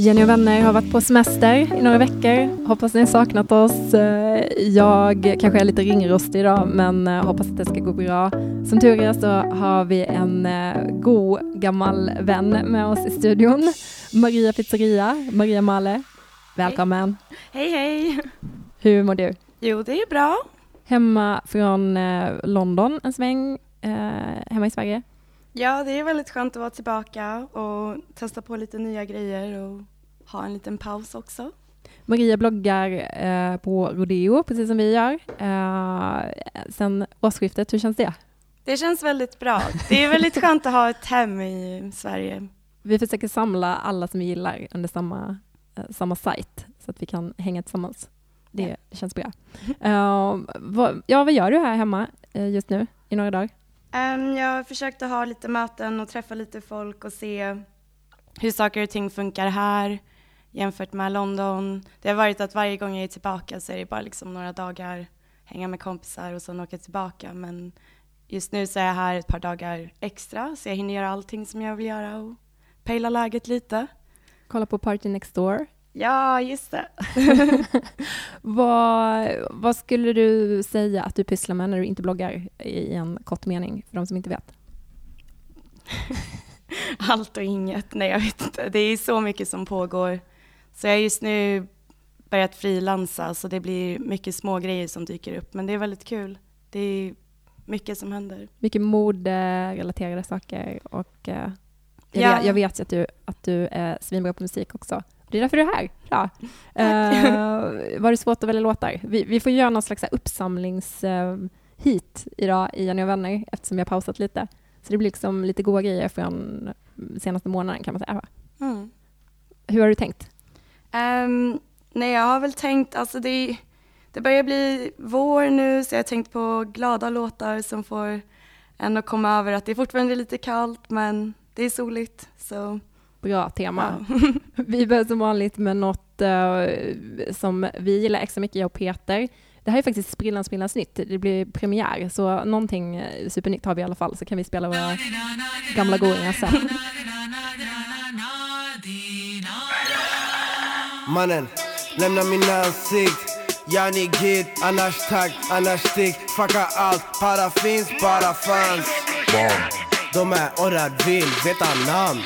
Jenny och vänner har varit på semester i några veckor. Hoppas ni har saknat oss. Eh, jag kanske är lite ringrostig idag, men eh, hoppas att det ska gå bra. Som tur är så har vi en eh, god gammal vän med oss i studion. Maria Pizzeria, Maria Male. Välkommen. Hej, hej. Hur mår du? Jo, det är bra. Hemma från London en sväng, hemma i Sverige? Ja, det är väldigt skönt att vara tillbaka och testa på lite nya grejer och ha en liten paus också. Maria bloggar eh, på Rodeo, precis som vi gör, eh, sen årsskiftet. Hur känns det? Det känns väldigt bra. Det är väldigt skönt att ha ett hem i Sverige. Vi försöker samla alla som vi gillar under samma, eh, samma sajt, så att vi kan hänga tillsammans. Det ja. känns bra. Uh, vad, ja, vad gör du här hemma uh, just nu i några dagar? Um, jag försökte ha lite möten och träffa lite folk och se hur saker och ting funkar här jämfört med London. Det har varit att varje gång jag är tillbaka så är det bara liksom några dagar, hänga med kompisar och sen åka tillbaka. Men just nu så är jag här ett par dagar extra så jag hinner göra allting som jag vill göra och pejla läget lite. Kolla på Party Next Door. Ja, just det. vad, vad skulle du säga att du pysslar med när du inte bloggar i en kort mening, för de som inte vet? Allt och inget. Nej, jag vet inte. Det är så mycket som pågår. Så jag har just nu börjat frilansa, så det blir mycket små grejer som dyker upp. Men det är väldigt kul. Det är mycket som händer. Mycket moderelaterade saker och uh, jag, ja. vet, jag vet att du, att du är svinbra på musik också. Det är därför du är här. Bra. Uh, var det svårt att välja låtar? Vi, vi får göra någon slags uppsamlings uh, hit idag i Jenny och vänner eftersom har pausat lite. Så det blir liksom lite goda grejer från senaste månaden kan man säga. Mm. Hur har du tänkt? Um, nej, jag har väl tänkt, alltså det, det börjar bli vår nu så jag har tänkt på glada låtar som får en att komma över att det är fortfarande lite kallt men det är soligt. Så Bra tema. Ja. vi börjar som vanligt med något uh, som vi gillar extra mycket, jag och Peter. Det här är faktiskt sprillans sprillans nytt. Det blir premiär, så någonting eh, supernytt har vi i alla fall, så kan vi spela våra gamla godingar sen. Mannen, lämna min ansikt Ja ni git, annars tack, annars stick Fucka allt, para finns, bara fanns De är orrad, vill veta namn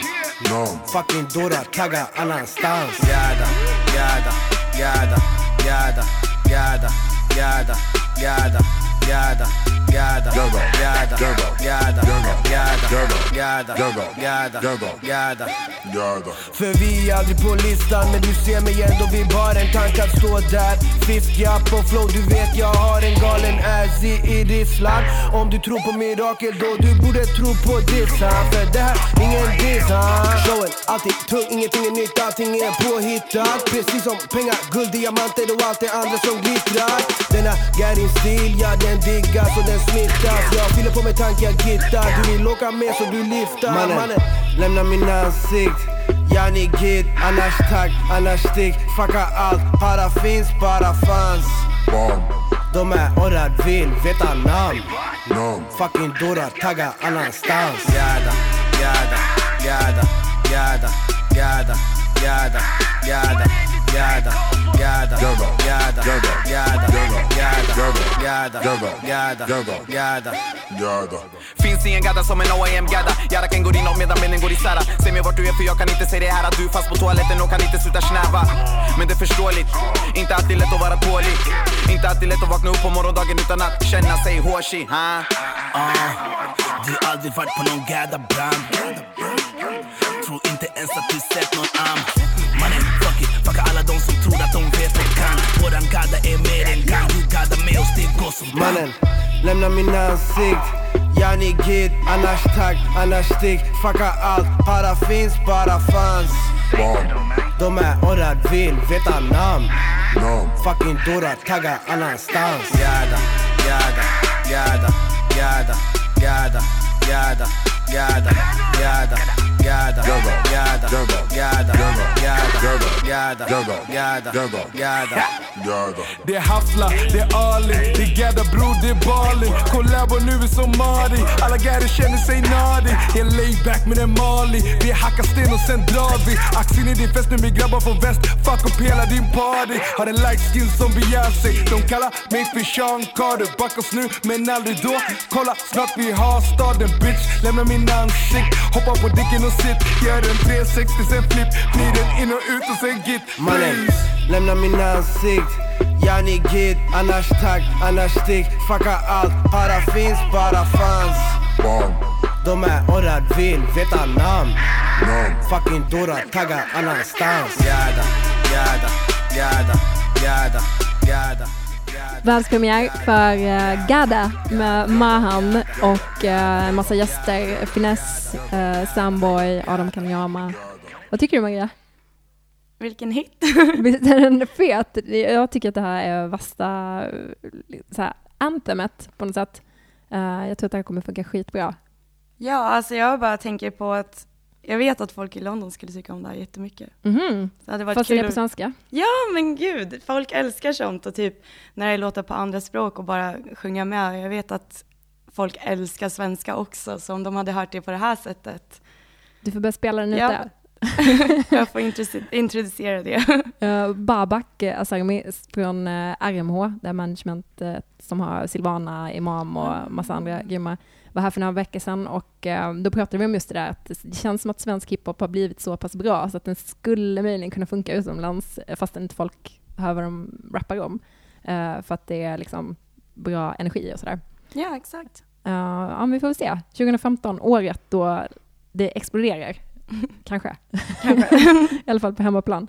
no. Fucking dårar, tagga annanstans Gärda, gärda, gärda, gärda, gärda, gärda, gärda, gärda Gärda, gärda, gärda, gärda, gärda, gärda, gärda För vi är aldrig på listan men du ser mig ändå, vi bara en tanke att stå där Fiskjapp och flow, du vet jag har en galen ass i Ryssland Om du tror på mirakel då du borde tro på dissan För det här, ingen diss Showen, alltid tung, ingenting är nytt, allting är påhittat. Precis som pengar, guld, diamanter och allt det andra som glittrar. Denna Garin-stil, ja den diggas och den smittas. Jag fyller på med tankar, gittar Du vill åka med så du lyfter. Mannen, Mannen. lämna min ansikt. Ja ni git, annars tack, annars stick. Fucka allt, para finns, bara fanns De är orrad, vill veta namn. Fucking dårar, tagga annanstans. Gärda, gärda, gärda, gärda, gärda, gärda, gärda Gärda, gärda, gärda, gärda, gärda, gärda, gärda, gärda Finns ingen gadda som en OIM gadda Jaraken går inåt medan benen går isär Säg mig vart du är för jag kan inte säga det här du är fast på toaletten och kan inte sluta snäva. Men det är förståeligt, inte alltid lätt att vara tålig Inte alltid lätt att vakna upp på morgondagen utan att känna sig hårsig huh? uh, Du har aldrig varit på någon gadda brand. Tror inte ens att du sett någon am Mannen, fucka alla de som tror att de vet och kan. Våran gadda är mer än gang, du gaddar med oss, det går som Mannen, lämna min ansikt. Ja ni git, annars tack, annars stick. Fucka allt, para finns, bara fanns De är orrad, vill veta namn. Fucking dårar, tagga annanstans. Gärda, gärda, gärda, gärda, gärda, gärda, gärda, gärda, gärda, gärda, gärda, gärda, gadda, gadda, gadda. Det är Hafla, det är Ali, det är Gadda bror, det är Bali. Collabo nu är som Mari, alla gadder känner sig nadi. Är layback med en Mali, vi hackar sten och sen drar vi. Axeln i din fest med min grabbar från väst, fuck upp hela din party. Har en light skin som Beyoncé, de kallar mig för Sean Carter. Backas nu men aldrig då. Kolla, snart vi har staden bitch. Lämna min ansikt, hoppa på dicken och sitt. Gör en 360 sen flip, glider in och ut och sen git. Mannen, lämna min ansikt. Yani git, annars tack, annars stick. Fucka allt, para finns, bara fanns. De är orrad, vill veta namn. Fucking dora, tagga annanstans. Gadda, gadda, gadda, gadda, gadda Världspremiär för uh, Gada med Mahan och uh, en massa gäster. Finess, uh, Samboy, Adam Kanyama. Vad tycker du Maria? Vilken hit! Visst är den fet? Jag tycker att det här är värsta så här, anthemet på något sätt. Uh, jag tror att det här kommer funka skitbra. Ja, alltså jag bara tänker på att jag vet att folk i London skulle tycka om det här jättemycket. Mm-hmm. Så det hade varit Fast kul det är på svenska? Ja, men gud, folk älskar sånt och typ när det låter på andra språk och bara sjunga med. Jag vet att folk älskar svenska också, så om de hade hört det på det här sättet. Du får börja spela den Ja. jag får introdu- introducera det. Uh, Babak uh, Asarmi från RMH, det är management uh, som har Silvana, Imam och massa andra grymma, var här för några veckor sedan och då pratade vi om just det där att det känns som att svensk hiphop har blivit så pass bra så att den skulle möjligen kunna funka utomlands fastän inte folk hör vad de rappar om. För att det är liksom bra energi och sådär. Ja, exakt. Ja, men vi får väl se. 2015, året då det exploderar. Kanske. Kanske. I alla fall på hemmaplan.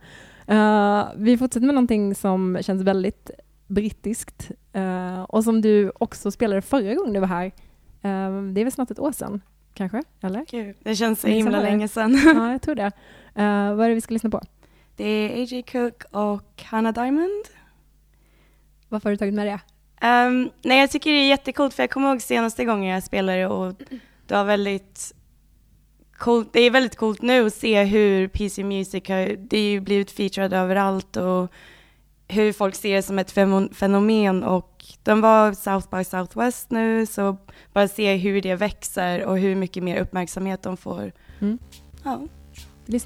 Uh, vi fortsätter med någonting som känns väldigt brittiskt uh, och som du också spelade förra gången du var här. Uh, det är väl snart ett år sedan, kanske? Eller? Gud, det känns så himla länge sedan. ja, jag tror det. Vad är det vi ska lyssna på? Det är A.J. Cook och Hannah Diamond. Varför har du tagit med det? Um, nej, jag tycker det är jättekult för jag kommer ihåg senaste gången jag spelade och det var väldigt coolt. Det är väldigt coolt nu att se hur PC Music har, det är ju blivit featured överallt och hur folk ser det som ett fenomen och de var South by Southwest nu så bara se hur det växer och hur mycket mer uppmärksamhet de får. Mm. Ja. Vi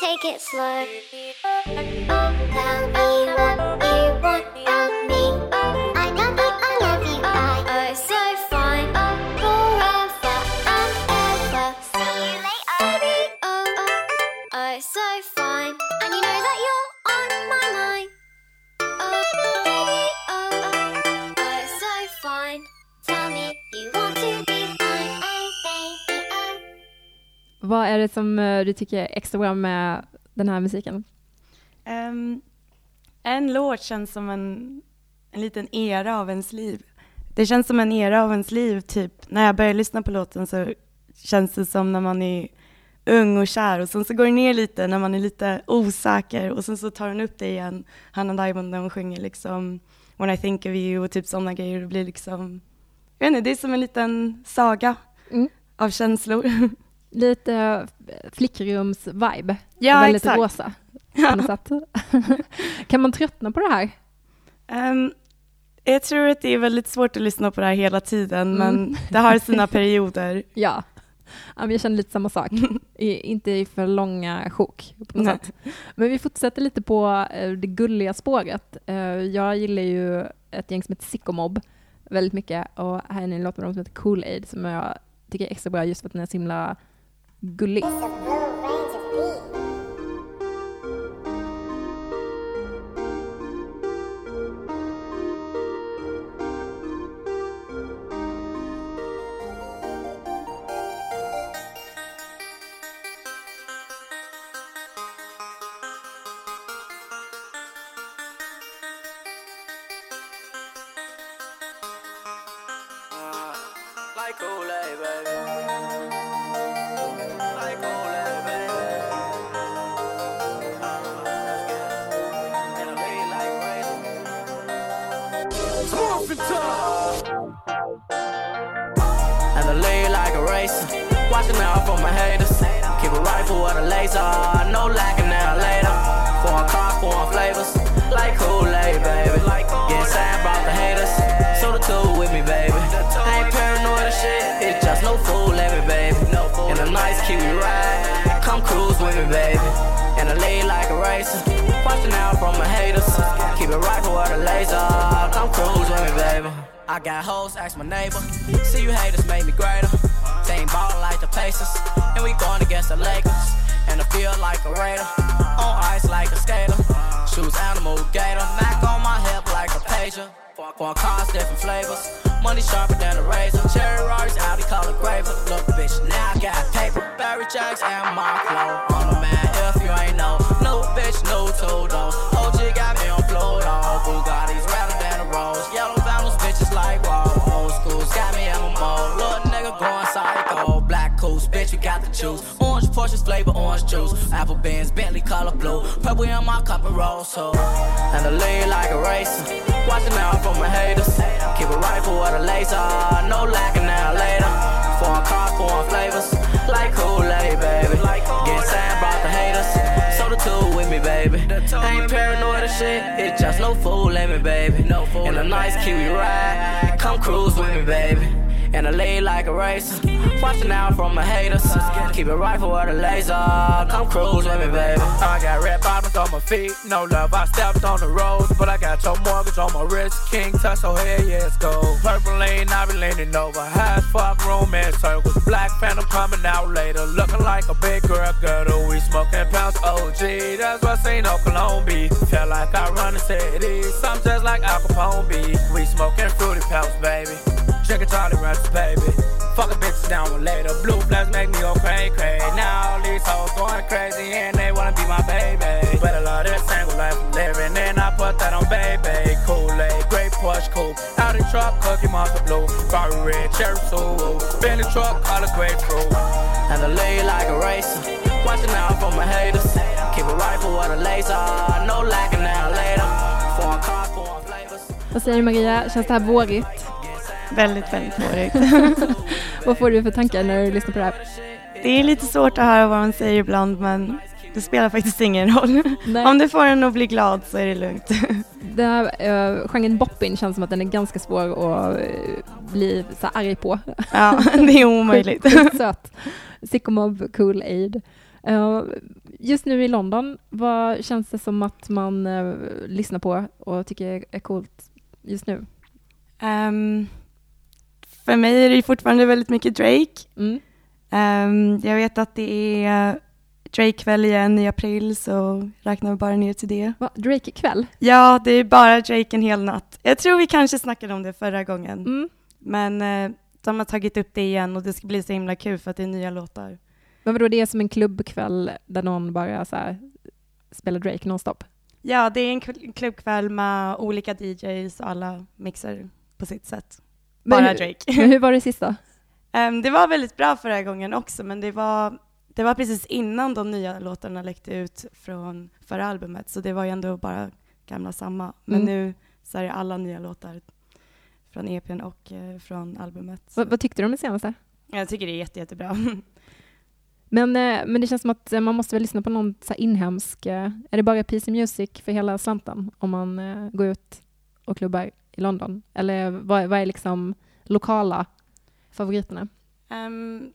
take it slow. Är det som eh, du tycker är extra bra med den här musiken? Ehm, en låt känns som en, en liten era av ens liv. Det känns som en era av ens liv, typ. När jag börjar lyssna på låten så känns det som när man är ung och kär och sen så går det ner lite när man är lite osäker och sen så tar den upp det igen. Hanna Diamond när hon sjunger liksom When I think of you och typ sådana grejer. Det blir liksom, jag vet inte, det är som en liten saga Mm. av känslor. Lite flickrums-vibe. Ja, Väldigt exakt. rosa. på något sätt. kan man tröttna på det här? Ehm, jag tror att det är väldigt svårt att lyssna på det här hela tiden, Mm. men det har sina perioder. Ja. jag känner lite samma sak. Inte i för långa sjok på något Nej. sätt. Men vi fortsätter lite på eh, det gulliga spåret. Eh, jag gillar ju ett gäng som heter Sickomob väldigt mycket och här är en låt med dem som heter Cool Aid som jag tycker är extra bra just för att den är så himla gullig. Racer. Watching out from my haters. Keep it rifle with a laser. Come cruise with me, baby. I got hoes, ask my neighbor. See you haters made me greater. They ain't ballin' like the Pacers. And we going against the Lakers. And I feel like a Raider. On ice like a skater. Shoes animal gator. Mac on my hip like a pager. Four cars, different flavors. Money sharper than a razor. Cherry Rars, Audi color graver. Look, bitch, now I got paper. Barry Jacks and my flow. On the man, if you ain't know. No bitch, no toe though. Bitch, we got the juice. Orange Porsches flavor orange juice. Apple Benz, Bentley color blue. Purple in my cup and roll so. And the lead like a racer. Watching out for my haters. Keep a rifle with a laser. No lacking now later. Foreign cars, foreign flavors. Like Kool-Aid, baby. Get sad about the haters. So the two with me, baby. I ain't paranoid or shit. It's just no fool, let me, baby. In a nice Kiwi ride. Come cruise with me, baby. And I lay like a racer. Watching out from my haters. Keep it rifle with a laser. Come cruise with me, baby. I got red bottoms on my feet, no love. I stepped on the road, but I got your mortgage on my wrist. King touch, so hell yeah, it's gold. Purple lane, I be leaning over. High as fuck, romance circles. Black Phantom coming out later, looking like a big girl girdle. We smoking pounds OG, that's what St. Cologne be. Felt like I run the city, some just like Al Capone be. We smoking fruity pounds, baby. Baby. Fucking bitches down with later. Blue flags make me go crazy, crazy. Now all these hoes going crazy and they wanna be my baby. But I love this single life I'm living and I put that on baby. Kool-Aid, great push, cool. Audi truck, cookie monster blue. Ferrari red, cherry soul. Bentley truck, color. And I lay like a racer. Watching out for my haters. Keep a rifle with a laser. No lacking now later. Foreign cars, foreign flavors. Vad säger Maria, känns det här vårigt? Väldigt, väldigt vårigt. Vad får du för tankar när du lyssnar på det här? Det är lite svårt att höra vad man säger ibland, men det spelar faktiskt ingen roll. Nej. Om det får en att bli glad så är det lugnt. Den här uh, genren boppin känns som att den är ganska svår att eh, bli så arg på. Ja, det är omöjligt. Söt. Sycomob, Cool Aid. Eh, just nu i London, vad känns det som att man eh, lyssnar på och tycker är coolt just nu? Ehm, för mig är det fortfarande väldigt mycket Drake. Mm. Ehm, jag vet att det är Drake-kväll igen i april, så räknar vi bara ner till det. Va, Drake ikväll? Ja, det är bara Drake en hel natt. Jag tror vi kanske snackade om det förra gången, Mm. men eh, de har tagit upp det igen och det ska bli så himla kul för att det är nya låtar. Men vadå, det är som en klubbkväll där någon bara så här, spelar Drake nonstop? Ja, det är en kl- klubbkväll med olika DJs och alla mixar på sitt sätt. Men Bara hur- Drake. Men hur var det sista? Ehm, det var väldigt bra förra gången också, men det var, det var precis innan de nya låtarna läckte ut från förra albumet, så det var ju ändå bara gamla samma. Men Mm. nu så är det alla nya låtar från EPn och eh, från albumet. Så Vad, tyckte du om det senaste? Jag tycker det är jätte, jättebra. Men, eh, men det känns som att eh, man måste väl lyssna på någon så inhemsk... Är det bara PC Music för hela slanten om man går ut och klubbar i London? Eller vad, vad är liksom lokala favoriterna? Ehm,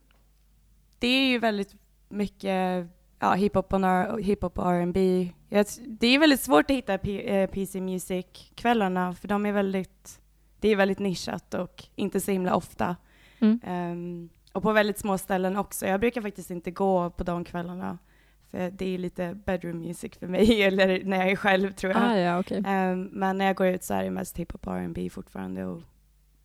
det är ju väldigt mycket ja, hiphop och hiphop och R&B. Det är väldigt svårt att hitta P- eh, PC Music-kvällarna, för de är väldigt, det är väldigt nischat och inte så himla ofta. Mm. Ehm, och på väldigt små ställen också. Jag brukar faktiskt inte gå på de kvällarna, för det är lite bedroom music för mig, eller när jag är själv tror jag. Ah, ja, okej. Ehm, men när jag går ut så är det mest hiphop och R&B fortfarande. Och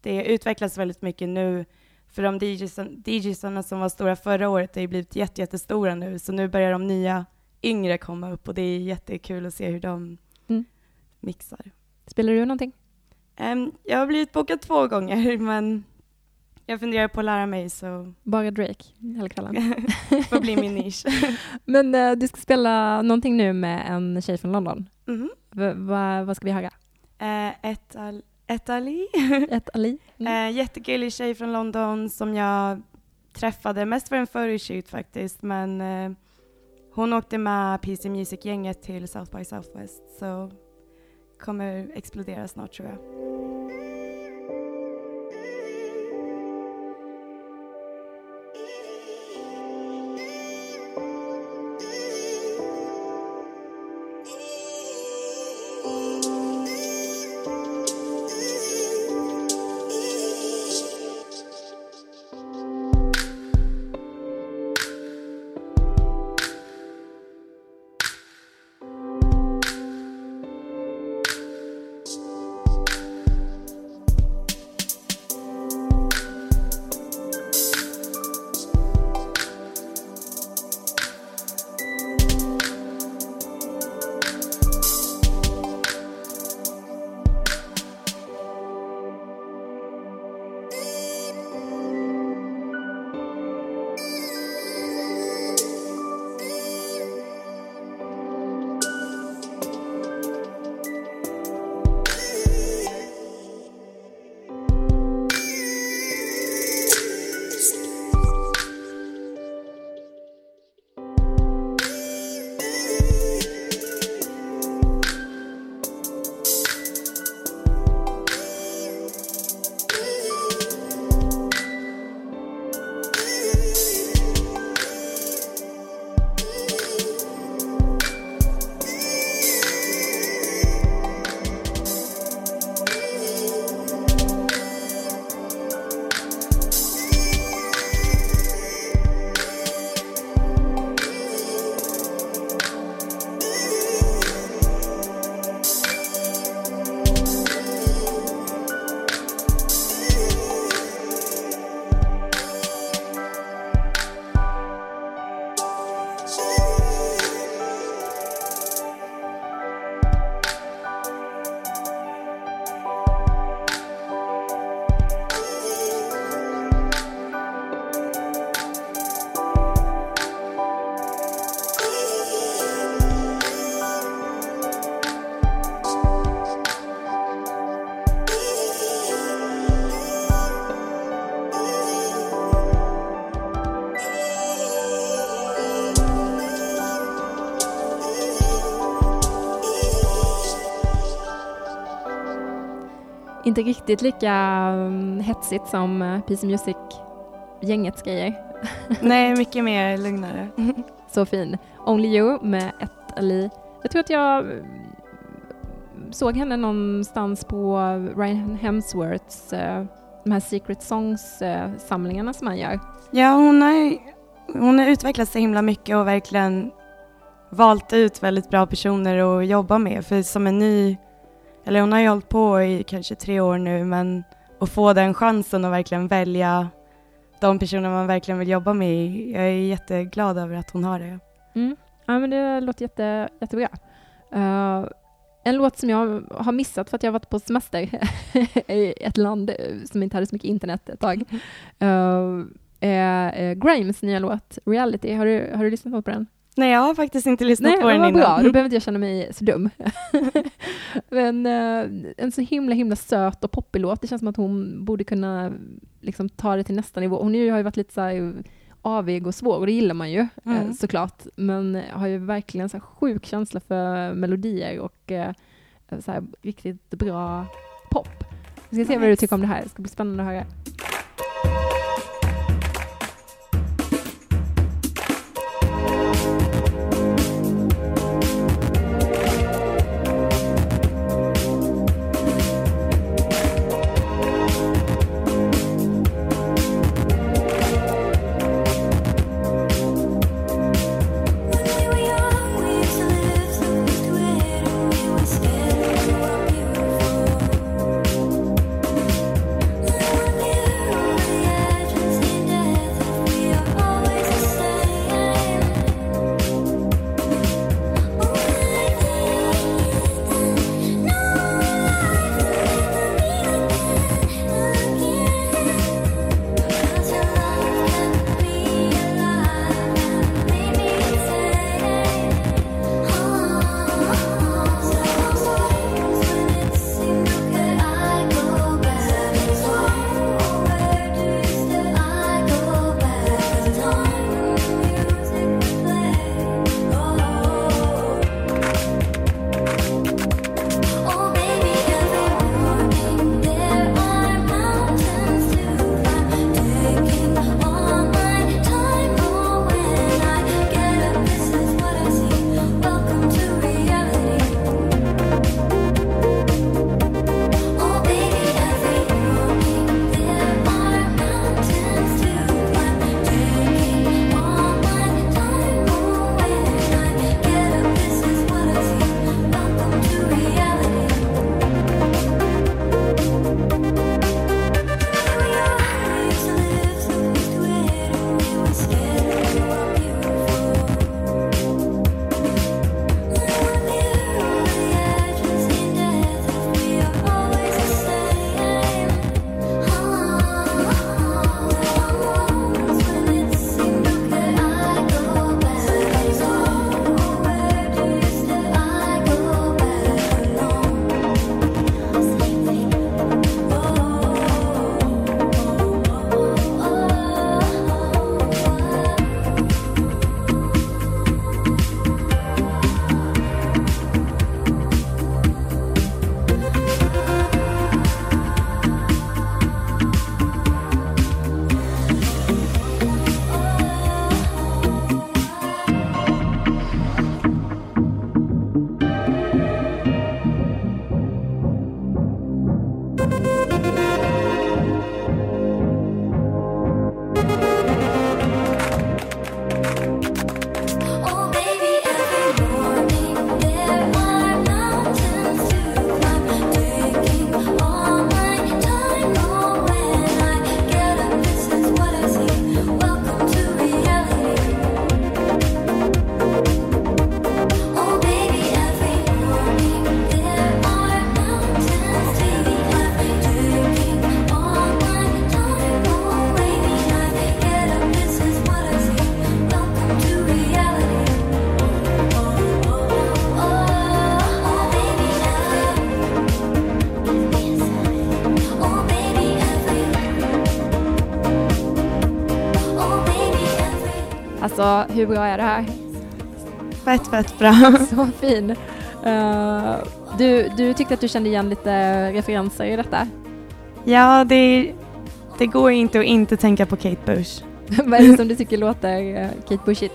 det utvecklas väldigt mycket nu. För de DJs- DJsarna som var stora förra året har ju blivit jätte, jättestora nu. Så nu börjar de nya yngre komma upp och det är jättekul att se hur de Mm. mixar. Spelar du någonting? Ehm, jag har blivit bokad två gånger, men jag funderar på att lära mig så Bara Drake hela kvällen? får bli min nisch. Men eh, du ska spela någonting nu med en tjej från London. V- va- vad ska vi höra? Eh, ett, al- ett Ali. Ett Ali? Mm. Eh, jättegullig tjej från London som jag träffade mest för en photoshoot faktiskt, men eh, hon åkte med PC Music-gänget till South by Southwest, så kommer explodera snart tror jag. Inte riktigt lika um, hetsigt som uh, PC Music-gängets grejer. Nej, mycket mer lugnare. Så fin. Only You med ett Ali. Jag tror att jag mm, såg henne någonstans på Ryan Hemsworths eh, de här Secret Songs-samlingarna som han gör. Ja, hon har, hon har utvecklats så himla mycket och verkligen valt ut väldigt bra personer att jobba med. För som en ny, eller hon har ju hållit på i kanske tre år nu, men att få den chansen att verkligen välja de personer man verkligen vill jobba med. Jag är jätteglad över att hon har det. Mm. Ja, men det låter jätte, jättebra. Uh, en låt som jag har missat för att jag har varit på semester i ett land som inte hade så mycket internet ett tag uh, är uh, Grimes nya låt Reality. Har du, har du lyssnat på den? Nej, jag har faktiskt inte lyssnat Nej, på den innan. bra. Då behöver inte jag känna mig så dum. Men uh, en så himla, himla söt och poppig låt. Det känns som att hon borde kunna liksom, ta det till nästa nivå. Hon har ju varit lite så här, avig och svår och det gillar man ju Mm. eh, såklart. Men har ju verkligen så här sjuk känsla för melodier och eh, så här riktigt bra pop. Vi ska se vad du Nice. tycker om det här. Det ska bli spännande att höra. Hur bra är det här? Fett, fett bra. Så fin. Eh, du, du tyckte att du kände igen lite referenser i detta. Ja, det, det går inte att inte tänka på Kate Bush. Vad är det som du tycker låter uh, Kate Bushigt?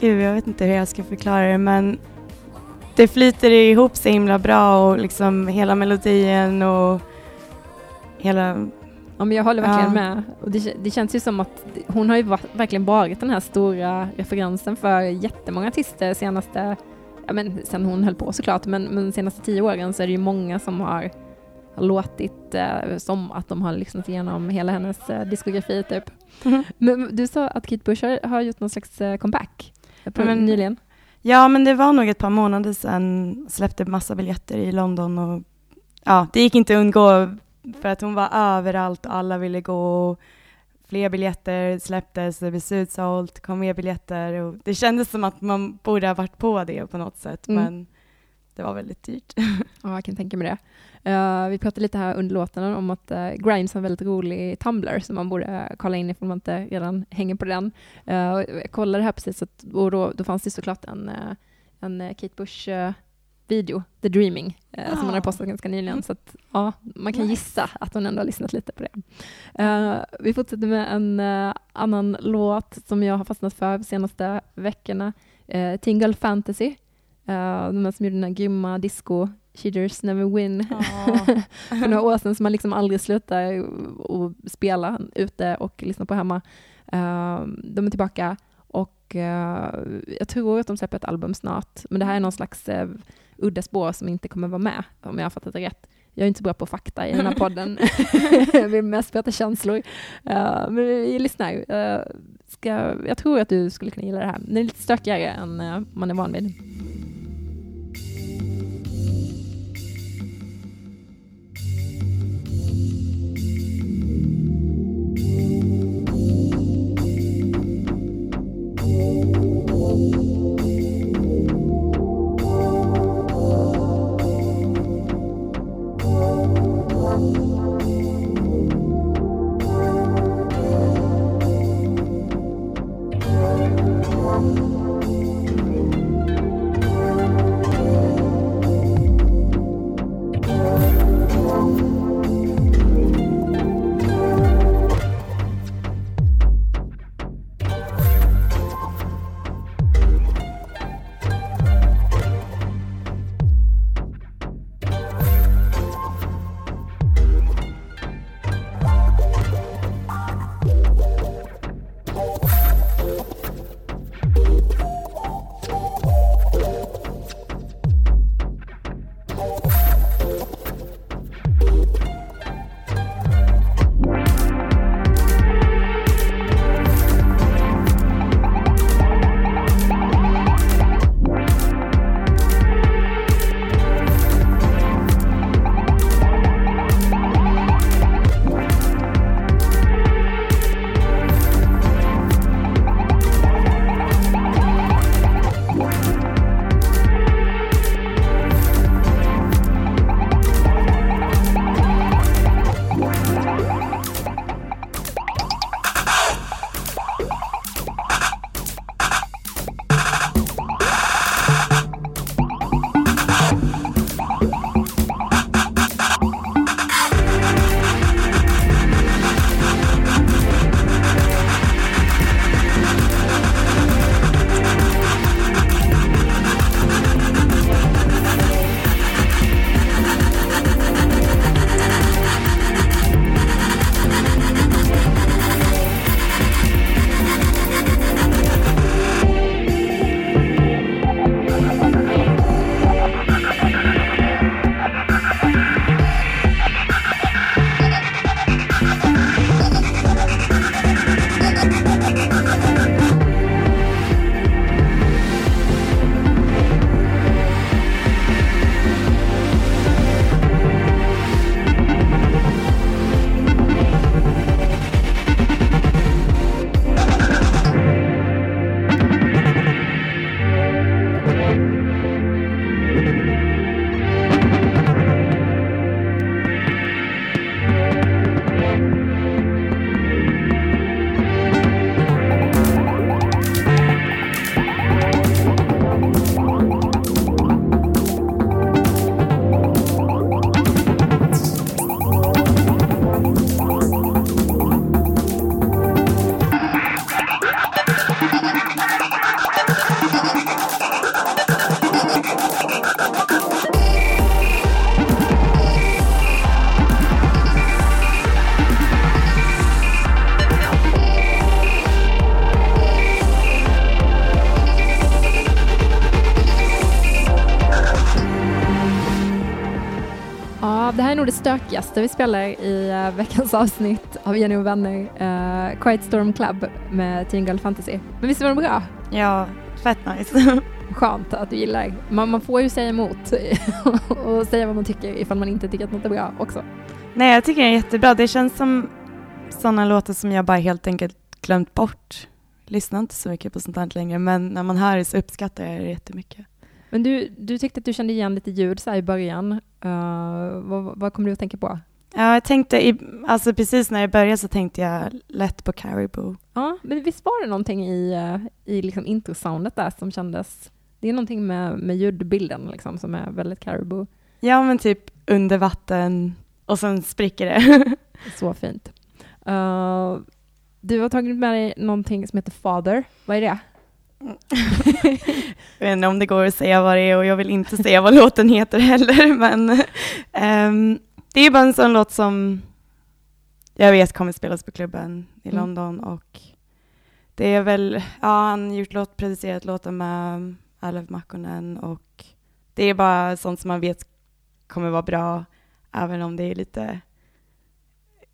gud, jag vet inte hur jag ska förklara det, men det flyter ihop så himla bra och liksom hela melodin och hela... Ja, men jag håller verkligen Ja. med. Och det, det känns ju som att hon har ju verkligen varit den här stora referensen för jättemånga artister senaste, ja men sen hon höll på såklart, men, men senaste tio åren så är det ju många som har, har låtit eh, som att de har lyssnat igenom hela hennes eh, diskografi typ. Mhm. Men du sa att Kate Bush har, har gjort någon slags eh, comeback på, Men- nyligen. Ja, men det var nog ett par månader sedan släppte massa biljetter i London och ja, det gick inte att undgå för att hon var överallt och alla ville gå fler biljetter släpptes, det blev slutsålt, kom mer biljetter och det kändes som att man borde ha varit på det på något sätt, Mm. men det var väldigt dyrt. Ja, jag kan tänka mig det. Eh, vi pratade lite här under låten om att uh, Grimes har en väldigt rolig Tumblr som man borde eh, kolla in ifall man inte redan hänger på den. Och jag kollade här precis att, och då, då fanns det såklart en, en Kate Bush video, The Dreaming, eh, som hon har Ah. postat ganska nyligen. Så att, ja, man kan gissa att hon ändå har lyssnat lite på det. Eh, vi fortsätter med en eh, annan låt som jag har fastnat för de senaste veckorna. Teen Girl Fantasy. Uh, de här som gjorde den här grymma disco Cheaters Never Win för några år sedan som man liksom aldrig slutar att spela ute och lyssna på hemma. Eh, de är tillbaka och eh, jag tror att de släpper ett album snart. Men det här är någon slags udda spår som inte kommer vara med, om jag har fattat det rätt. Jag är inte så bra på fakta i den här podden. vill mest prata känslor. Eh, men vi lyssnar. Uh, ska, jag tror att du skulle kunna gilla det här. Den är lite stökigare än uh, man är van vid. Stökigaste vi spelar i eh, veckans avsnitt av Jenny och vänner, uh, Quiet Storm Club med Teen Girl Fantasy. Men visst var den bra? Ja, fett nice. Skönt att du gillar. Man, man får ju säga emot och säga vad man tycker ifall man inte tycker att något är bra också. Nej, jag tycker den är jättebra. Det känns som sådana låtar som jag bara helt enkelt glömt bort. Lyssnar inte så mycket på sånt här längre, men när man hör det så uppskattar jag det jättemycket. Men du, du tyckte att du kände igen lite ljud så i början. Uh, vad, vad kom du att tänka på? Ja, jag tänkte, i, alltså precis när det började så tänkte jag lätt på Caribou. Ja, men visst var det någonting i, uh, i liksom introsoundet där som kändes... Det är någonting med, med ljudbilden liksom som är väldigt Caribou. Ja, men typ under vatten och sen spricker det. Så fint. Uh, du har tagit med dig någonting som heter Father. Vad är det? Jag vet inte om det går att säga vad det är och jag vill inte säga vad låten heter heller, men um, det är bara en sån låt som jag vet kommer spelas på klubben i mm. London och det är väl, ja han gjort låt, producerat låten med Alef Makkonen och det är bara sånt som man vet kommer vara bra även om det är lite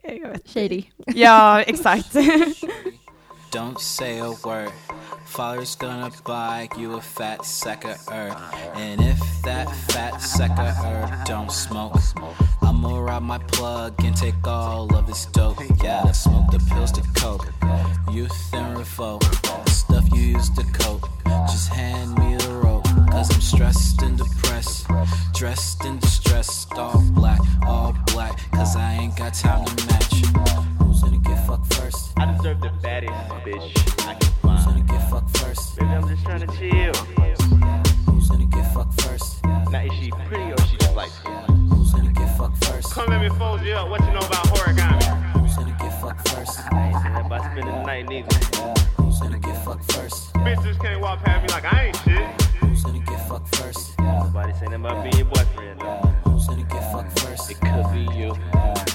jag vet. Shady. Ja, exakt. Don't say a word. Father's gonna buy you a fat sack of earth. And if that fat sack of earth don't smoke, I'ma rob my plug and take all of his dope. Yeah, smoke the pills to coke. Youth and revolt. Stuff you used to cope. Just hand me the rope. Cause I'm stressed and depressed. Dressed in distress. All black, all black. Cause I ain't got time to match. Who's gonna get? I deserve the baddest bitch I can find. Who's gonna get fucked first? Baby, I'm just trying to chill. Who's gonna get fucked first? Now, is she pretty or she just like Who's gonna get fucked first? Come let me fold you up. What you know about origami? Who's gonna get fucked first? I ain't saying about spending the night neither. Who's gonna get fucked first? Bitches can't walk past me like I ain't shit. Who's gonna get fucked first? Nobody saying that about being your boyfriend. Who's gonna get fucked first? It could be you.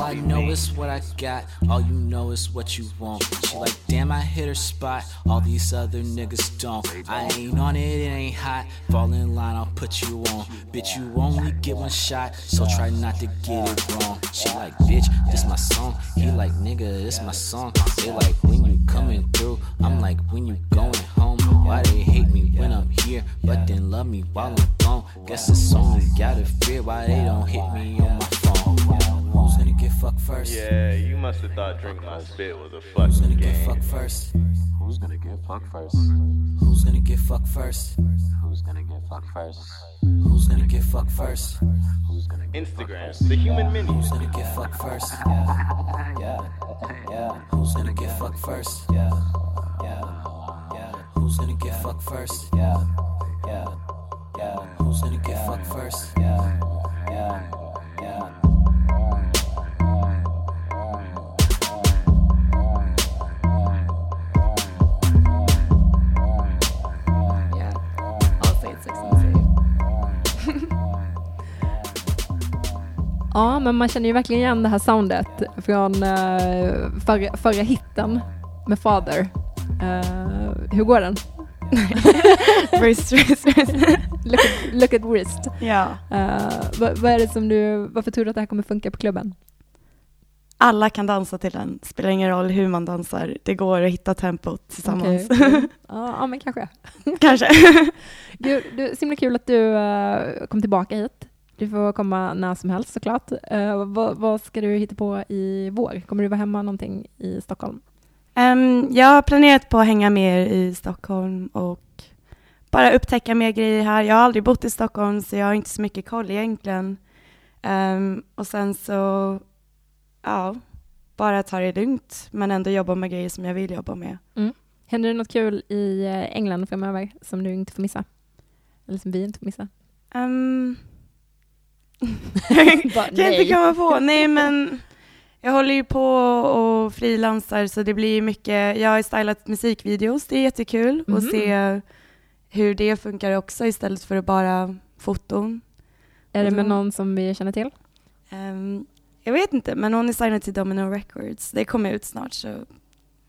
All I know is what I got. All you know is what you want. She like, damn, I hit her spot. All these other niggas don't. I ain't on it, it ain't hot. Fall in line, I'll put you on. Bitch, you only get one shot, so try not to get it wrong. She like, bitch, this my song. He like, nigga, this my song. They like, when you coming through. I'm like, when you going home. Why they hate me when I'm here, but then love me while I'm gone? Guess it's only gotta fear why they don't hit me on my phone. Who's gonna get fucked first? Yeah, you must have thought drinking on spit was a fucking Who's gonna game. get fucked first? Who's gonna get fucked first? Who's gonna get fucked first? Who's gonna get fucked first? Who's gonna get fucked first? Who's gonna get Instagram, the human menu. Who's gonna get fucked first? Yeah, yeah, yeah. Who's gonna get fucked first? Yeah, yeah, yeah. Who's gonna get fucked first? Yeah, yeah, yeah. Who's gonna get fucked first? Yeah, Yeah. Ja, men man känner ju verkligen igen det här soundet från uh, förra, förra hitten med Father. Uh, hur går den? wrist, wrist, wrist. Look at, look at wrist. ja. Uh, vad, vad är det som du, varför tror du att det här kommer funka på klubben? Alla kan dansa till den, spelar ingen roll hur man dansar. Det går att hitta tempot tillsammans. Okej. Ja, ja, men kanske. Kanske. Du, du, så himla kul att du uh, kom tillbaka hit. Du får komma när som helst såklart. Uh, vad, vad ska du hitta på i vår? Kommer du vara hemma någonting i Stockholm? Ehm, jag har planerat på att hänga mer i Stockholm och bara upptäcka mer grejer här. Jag har aldrig bott i Stockholm så jag har inte så mycket koll egentligen. Ehm, och sen så, ja, bara ta det lugnt men ändå jobba med grejer som jag vill jobba med. Händer det något kul i eh, England framöver som du inte får missa? Eller som vi inte får missa? Um, Bara, kan jag inte komma på. Nej, men jag håller ju på och frilansar så det blir mycket. Jag har stylat musikvideos. Det är jättekul Mhm. att se hur det funkar också istället för att bara foton. Är det med Mm. någon som vi känner till? Ehm, jag vet inte, men hon är signad till Domino Records. Det kommer ut snart så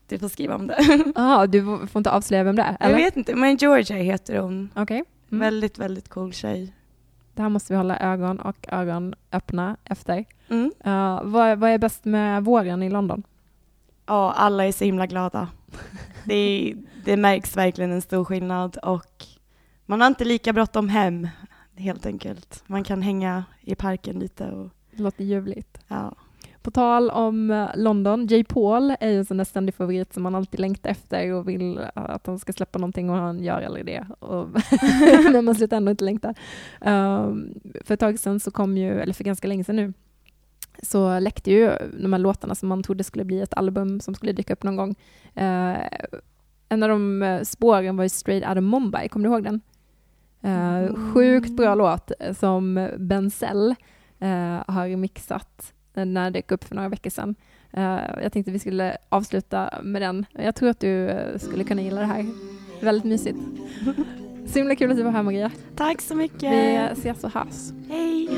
du får skriva om det. Ja, du får inte avslöja vem det är? jag Eller? vet inte, men Georgia heter hon. Okej. Mm. Väldigt, väldigt cool tjej. Det här måste vi hålla ögon och öron öppna efter. Mm. Uh, vad, vad är bäst med våren i London? Ja, alla är så himla glada. Det, det märks verkligen en stor skillnad och man har inte lika bråttom hem helt enkelt. Man kan hänga i parken lite och Det låter ljuvligt. ja. På tal om eh, London, J. Paul är ju en sån där ständig favorit som man alltid längtar efter och vill att han ska släppa någonting och han gör aldrig det. Men man slutar ändå inte längta. Um, för ett tag sedan så kom ju, eller för ganska länge sedan nu, så läckte ju de här låtarna som man trodde skulle bli ett album som skulle dyka upp någon gång. Eh, en av de eh, spåren var ju Straight Outta Mumbai, kommer du ihåg den? Eh, Sjukt bra låt eh, som Benzel eh, har mixat eh, när det dök upp för några veckor sedan. Eh, jag tänkte vi skulle avsluta med den. Jag tror att du eh, skulle kunna gilla det här. Väldigt mysigt. Så himla kul att du var här Maria. Tack så mycket. Vi ses och hörs. Hej.